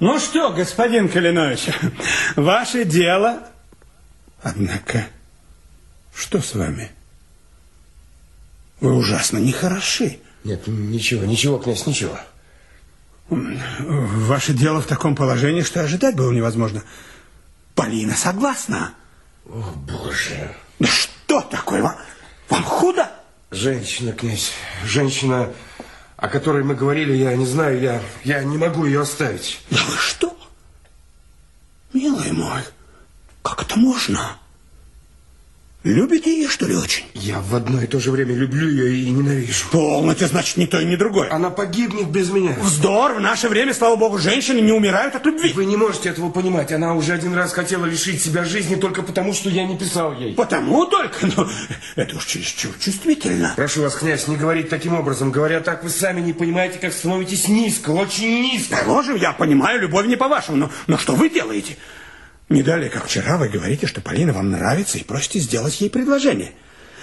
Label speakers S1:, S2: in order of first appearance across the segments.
S1: Ну что, господин Калинович, ваше дело... Однако, что с вами? Вы ужасно нехороши.
S2: Нет, ничего, ничего, князь, ничего.
S1: Ваше дело в таком положении, что ожидать было невозможно. Полина согласна.
S2: О, Боже.
S1: Да что такое? Вам, вам худо?
S2: Женщина, князь, женщина, о которой мы говорили, я не знаю, я, я не могу ее оставить.
S1: Да вы что? Милый мой, как это можно? Любите ее, что ли, очень?
S2: Я в одно и то же время люблю ее и ненавижу.
S1: Полностью, значит, ни то и ни другое.
S2: Она погибнет без меня.
S1: Вздор! В наше время, слава богу, женщины не умирают от любви.
S2: Вы не можете этого понимать. Она уже один раз хотела лишить себя жизни только потому, что я не писал ей.
S1: Потому только? Ну, это уж чересчур чувствительно.
S2: Прошу вас, князь, не говорить таким образом. Говоря так, вы сами не понимаете, как становитесь низко, очень низко.
S1: Положим, я понимаю, любовь не по-вашему, но, но что вы делаете? Не далее, как вчера, вы говорите, что Полина вам нравится и просите сделать ей предложение.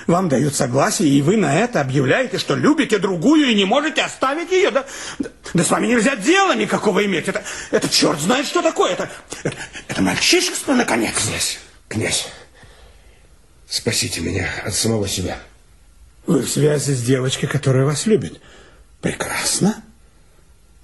S1: Вам дают согласие, и вы на это объявляете, что любите другую и не можете оставить ее. Да, да, да с вами нельзя дела никакого иметь. Это, это черт знает, что такое. Это, это, это мальчишество, наконец.
S2: Князь, князь, спасите меня от самого себя.
S1: Вы в связи с девочкой, которая вас любит. Прекрасно.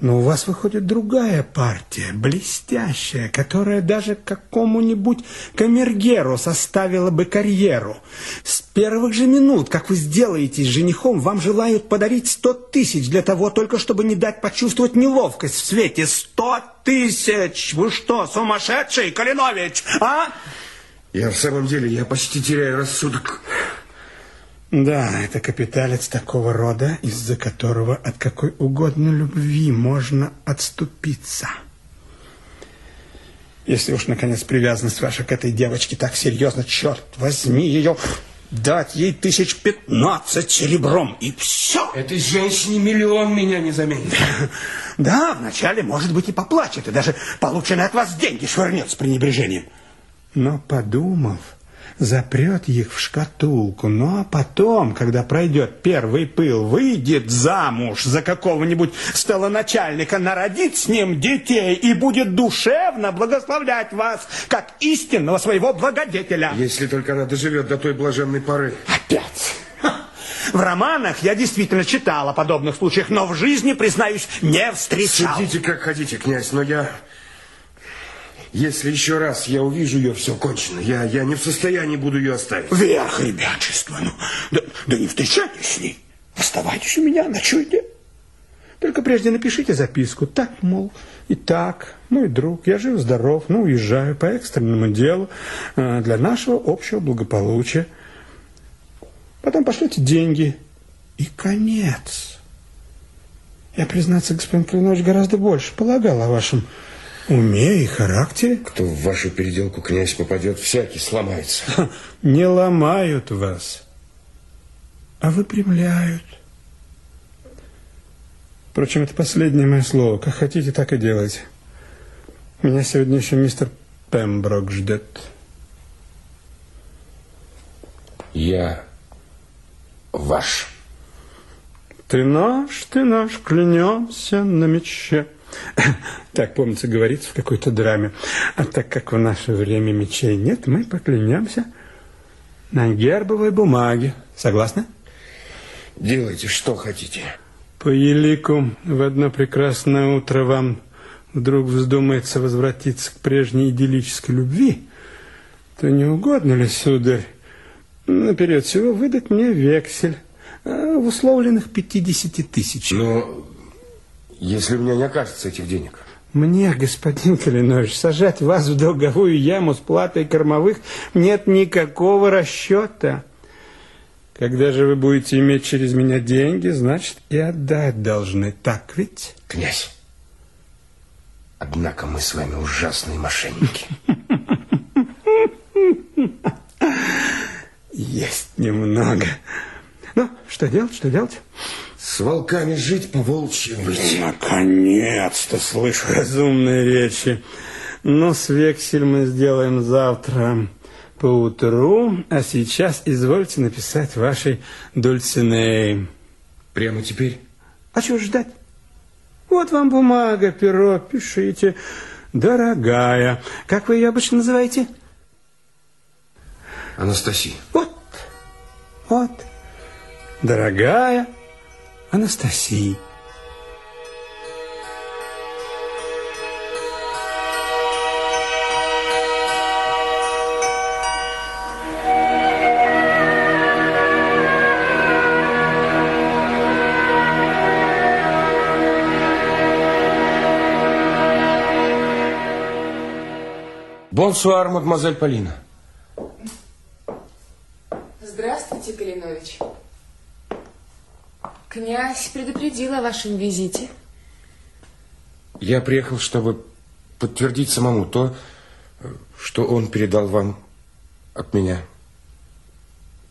S1: Но у вас выходит другая партия, блестящая, которая даже какому-нибудь камергеру составила бы карьеру. С первых же минут, как вы сделаетесь женихом, вам желают подарить сто тысяч для того, только чтобы не дать почувствовать неловкость в свете. Сто тысяч! Вы что, сумасшедший, Калинович, а?
S2: Я в самом деле, я почти теряю рассудок.
S1: Да, это капиталец такого рода, из-за которого от какой угодно любви можно отступиться. Если уж, наконец, привязанность ваша к этой девочке так серьезно, черт возьми ее, дать ей тысяч пятнадцать серебром, и все.
S2: Этой женщине миллион меня не заменит.
S1: Да, вначале, может быть, и поплачет, и даже полученные от вас деньги швырнет с пренебрежением. Но подумав, запрет их в шкатулку. Ну, а потом, когда пройдет первый пыл, выйдет замуж за какого-нибудь столоначальника, народит с ним детей и будет душевно благословлять вас, как истинного своего благодетеля.
S2: Если только она доживет до той блаженной поры.
S1: Опять. В романах я действительно читал о подобных случаях, но в жизни, признаюсь, не встречал.
S2: Судите, как хотите, князь, но я... Если еще раз я увижу ее, все кончено. Я, я не в состоянии буду ее оставить.
S1: Вверх, ребячество. Ну, да, да не встречайтесь с ней. Оставайтесь у меня, ночуйте. Только прежде напишите записку. Так, мол, и так, мой друг, я жив-здоров, ну, уезжаю по экстренному делу э, для нашего общего благополучия. Потом пошлете деньги. И конец. Я, признаться, господин Клинович, гораздо больше полагал о вашем уме и характере.
S2: Кто в вашу переделку, князь, попадет, всякий сломается.
S1: Не ломают вас, а выпрямляют. Впрочем, это последнее мое слово. Как хотите, так и делайте. Меня сегодня еще мистер Пемброк ждет.
S2: Я ваш.
S1: Ты наш, ты наш, клянемся на мече. Так, помнится, говорится в какой-то драме. А так как в наше время мечей нет, мы поклянемся на гербовой бумаге. Согласны?
S2: Делайте, что хотите.
S1: По елику в одно прекрасное утро вам вдруг вздумается возвратиться к прежней идиллической любви, то не угодно ли, сударь, наперед всего выдать мне вексель э, в условленных 50 тысяч?
S2: Но если у меня не окажется этих денег.
S1: Мне, господин Калинович, сажать вас в долговую яму с платой кормовых нет никакого расчета. Когда же вы будете иметь через меня деньги, значит, и отдать должны. Так ведь?
S2: Князь, однако мы с вами ужасные мошенники.
S1: Есть немного. Ну, что делать, что делать?
S2: С волками жить, по волчьи быть.
S1: Наконец-то слышу разумные речи. Ну, с вексель мы сделаем завтра поутру, а сейчас извольте написать вашей Дульциней.
S2: Прямо теперь?
S1: А чего ждать? Вот вам бумага, перо, пишите. Дорогая. Как вы ее обычно называете?
S2: Анастасия.
S1: Вот, вот. Дорогая Анастасия.
S2: Бонсуар, мадемуазель Полина.
S3: Здравствуйте, Калинович. Князь предупредил о вашем визите.
S2: Я приехал, чтобы подтвердить самому то, что он передал вам от меня.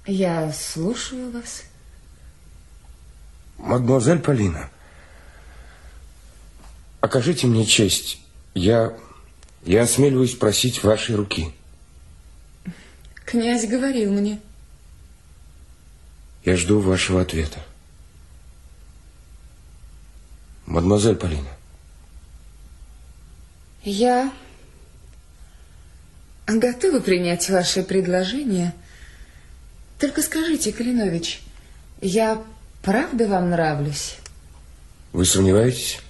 S3: Я слушаю вас.
S2: Мадемуазель Полина, окажите мне честь. Я, я осмеливаюсь просить вашей руки.
S3: Князь говорил мне.
S2: Я жду вашего ответа. Мадемуазель Полина.
S3: Я готова принять ваше предложение. Только скажите, Калинович, я правда вам нравлюсь?
S2: Вы сомневаетесь?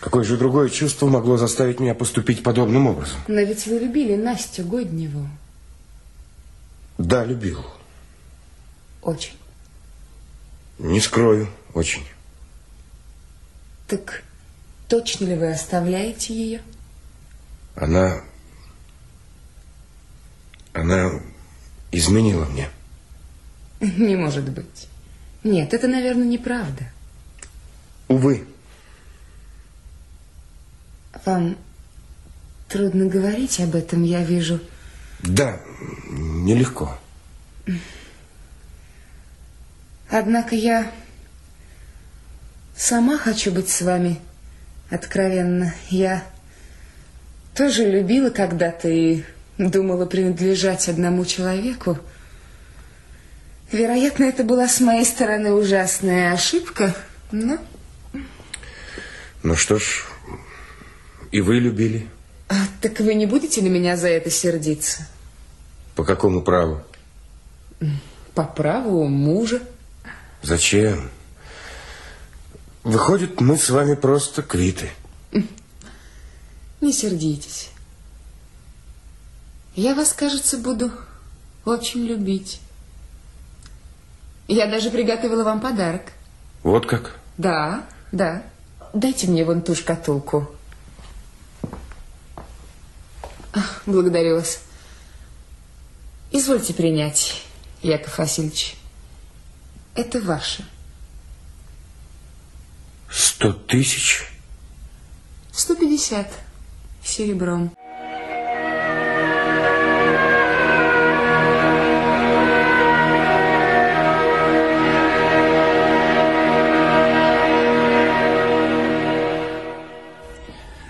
S2: Какое же другое чувство могло заставить меня поступить подобным образом?
S3: Но ведь вы любили Настю Годневу.
S2: Да, любил.
S3: Очень.
S2: Не скрою, очень.
S3: Так точно ли вы оставляете ее?
S2: Она... Она изменила мне.
S3: Не может быть. Нет, это, наверное, неправда.
S2: Увы.
S3: Вам трудно говорить об этом, я вижу.
S2: Да, нелегко.
S3: Однако я сама хочу быть с вами откровенно. Я тоже любила когда-то и думала принадлежать одному человеку. Вероятно, это была с моей стороны ужасная ошибка, но...
S2: Ну что ж, и вы любили.
S3: А, так вы не будете на меня за это сердиться?
S2: По какому праву?
S3: По праву мужа.
S2: Зачем? Выходит, мы с вами просто квиты.
S3: Не сердитесь. Я вас, кажется, буду очень любить. Я даже приготовила вам подарок.
S2: Вот как?
S3: Да, да. Дайте мне вон ту шкатулку. Благодарю вас. Извольте принять, Яков Васильевич. Это ваше.
S2: Сто тысяч?
S3: 150 серебром.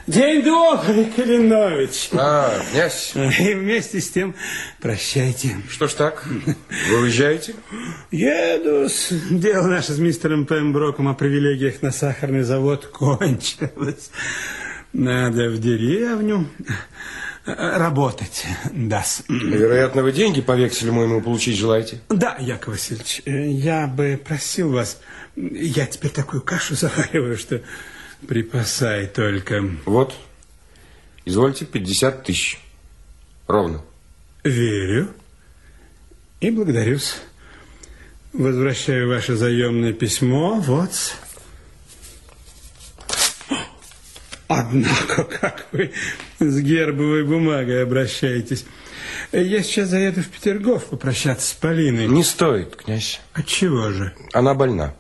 S1: День добрый, Калинович.
S2: А, князь.
S1: И вместе с тем прощайте.
S2: Что ж так? Вы уезжаете?
S1: Еду. Дело наше с мистером Пемброком о привилегиях на сахарный завод кончилось. Надо в деревню э, работать. Да.
S2: Вероятно, вы деньги по векселю моему получить желаете?
S1: Да, Яков Васильевич, э, я бы просил вас, я теперь такую кашу завариваю, что припасай только.
S2: Вот. Извольте, 50 тысяч. Ровно.
S1: Верю и благодарюсь. Возвращаю ваше заемное письмо. Вот. Однако, как вы с гербовой бумагой обращаетесь. Я сейчас заеду в Петергоф попрощаться с Полиной.
S2: Не стоит, князь.
S1: Отчего же?
S2: Она больна.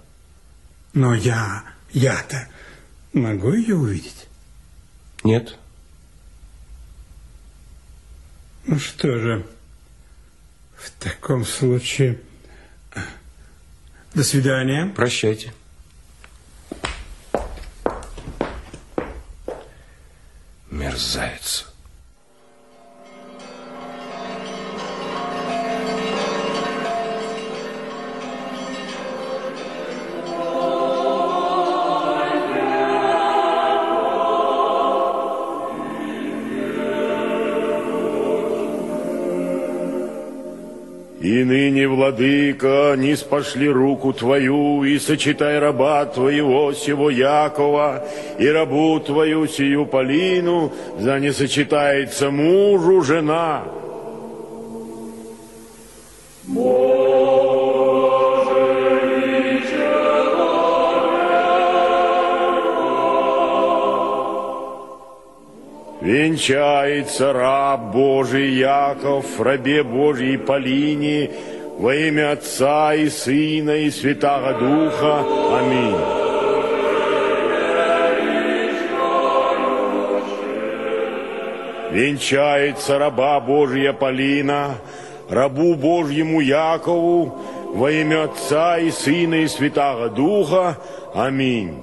S1: Но я, я-то могу ее увидеть?
S2: Нет.
S1: Ну что же, в таком случае... До свидания.
S2: Прощайте. Мерзавец.
S4: И ныне, владыка, не спошли руку твою, и сочетай раба твоего сего Якова, и рабу твою сию Полину, за не сочетается мужу жена. Венчается раб Божий Яков, рабе Божьей Полине, во имя Отца и Сына и Святаго Духа. Аминь. Венчается раба Божья Полина, рабу Божьему Якову, во имя Отца и Сына и Святаго Духа. Аминь.